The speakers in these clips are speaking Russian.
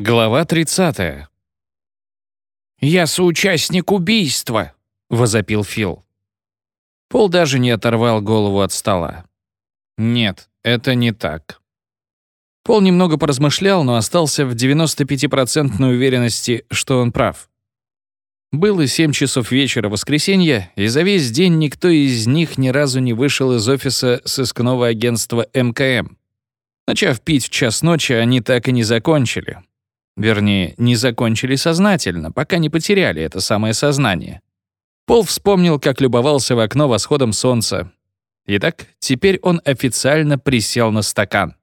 Глава 30. «Я соучастник убийства!» — возопил Фил. Пол даже не оторвал голову от стола. «Нет, это не так». Пол немного поразмышлял, но остался в 95% уверенности, что он прав. Было 7 часов вечера воскресенья, и за весь день никто из них ни разу не вышел из офиса сыскного агентства МКМ. Начав пить в час ночи, они так и не закончили. Вернее, не закончили сознательно, пока не потеряли это самое сознание. Пол вспомнил, как любовался в окно восходом солнца. Итак, теперь он официально присел на стакан.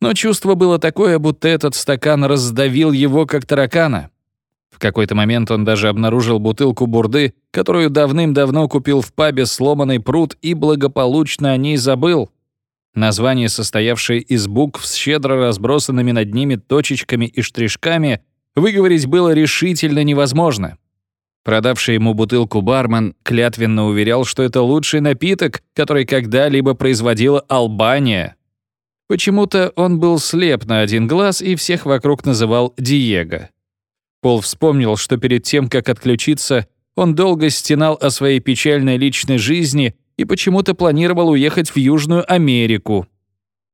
Но чувство было такое, будто этот стакан раздавил его, как таракана. В какой-то момент он даже обнаружил бутылку бурды, которую давным-давно купил в пабе «Сломанный пруд» и благополучно о ней забыл. Название, состоявшее из букв с щедро разбросанными над ними точечками и штришками, выговорить было решительно невозможно. Продавший ему бутылку бармен клятвенно уверял, что это лучший напиток, который когда-либо производила Албания. Почему-то он был слеп на один глаз и всех вокруг называл Диего. Пол вспомнил, что перед тем, как отключиться, он долго стенал о своей печальной личной жизни и почему-то планировал уехать в Южную Америку.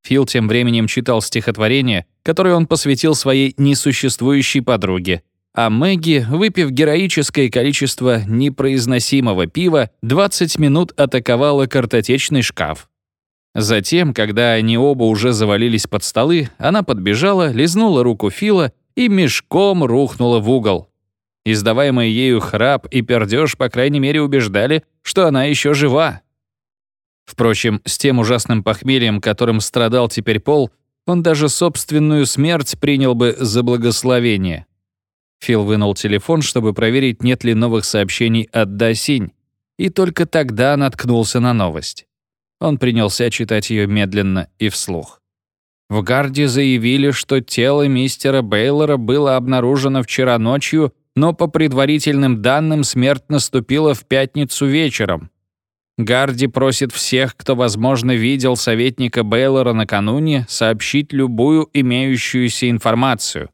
Фил тем временем читал стихотворение, которое он посвятил своей несуществующей подруге. А Мэгги, выпив героическое количество непроизносимого пива, 20 минут атаковала картотечный шкаф. Затем, когда они оба уже завалились под столы, она подбежала, лизнула руку Фила и мешком рухнула в угол. Издаваемый ею храп и пердеж, по крайней мере, убеждали, что она еще жива. Впрочем, с тем ужасным похмельем, которым страдал теперь Пол, он даже собственную смерть принял бы за благословение. Фил вынул телефон, чтобы проверить, нет ли новых сообщений от Дасинь, и только тогда наткнулся на новость. Он принялся читать ее медленно и вслух. В Гарде заявили, что тело мистера Бейлора было обнаружено вчера ночью, но по предварительным данным смерть наступила в пятницу вечером. Гарди просит всех, кто, возможно, видел советника Бейлора накануне, сообщить любую имеющуюся информацию.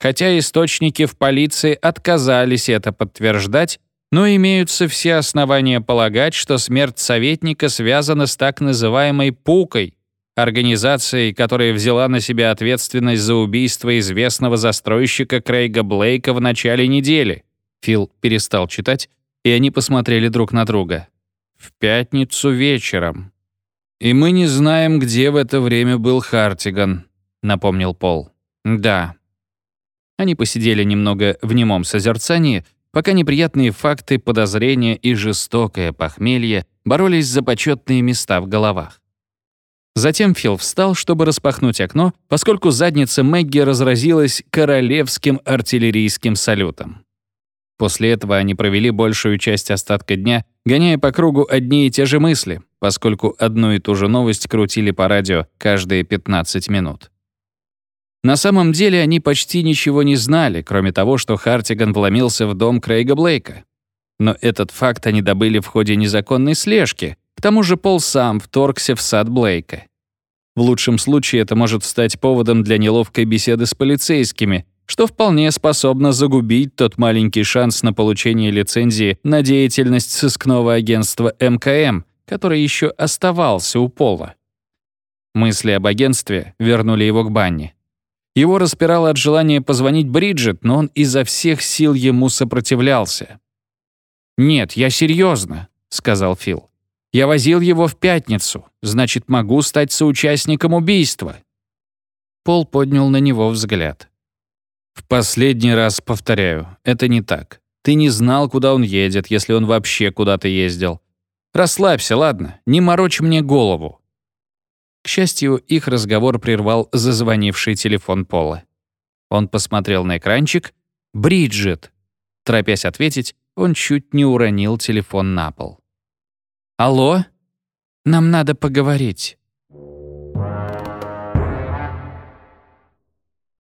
Хотя источники в полиции отказались это подтверждать, но имеются все основания полагать, что смерть советника связана с так называемой «пукой», организацией, которая взяла на себя ответственность за убийство известного застройщика Крейга Блейка в начале недели. Фил перестал читать, и они посмотрели друг на друга. В пятницу вечером. И мы не знаем, где в это время был Хартиган, напомнил Пол. Да. Они посидели немного в немом созерцании, пока неприятные факты, подозрения и жестокое похмелье боролись за почетные места в головах. Затем Фил встал, чтобы распахнуть окно, поскольку задница Мэгги разразилась королевским артиллерийским салютом. После этого они провели большую часть остатка дня, гоняя по кругу одни и те же мысли, поскольку одну и ту же новость крутили по радио каждые 15 минут. На самом деле они почти ничего не знали, кроме того, что Хартиган вломился в дом Крейга Блейка. Но этот факт они добыли в ходе незаконной слежки, к тому же Пол сам вторгся в сад Блейка. В лучшем случае это может стать поводом для неловкой беседы с полицейскими, что вполне способно загубить тот маленький шанс на получение лицензии на деятельность сыскного агентства МКМ, который еще оставался у Пола. Мысли об агентстве вернули его к Банни. Его распирало от желания позвонить Бриджит, но он изо всех сил ему сопротивлялся. «Нет, я серьезно, сказал Фил. «Я возил его в пятницу, значит, могу стать соучастником убийства». Пол поднял на него взгляд. В последний раз повторяю, это не так. Ты не знал, куда он едет, если он вообще куда-то ездил. Расслабься, ладно? Не морочь мне голову. К счастью, их разговор прервал зазвонивший телефон Пола. Он посмотрел на экранчик. «Бриджит!» Торопясь ответить, он чуть не уронил телефон на пол. «Алло? Нам надо поговорить».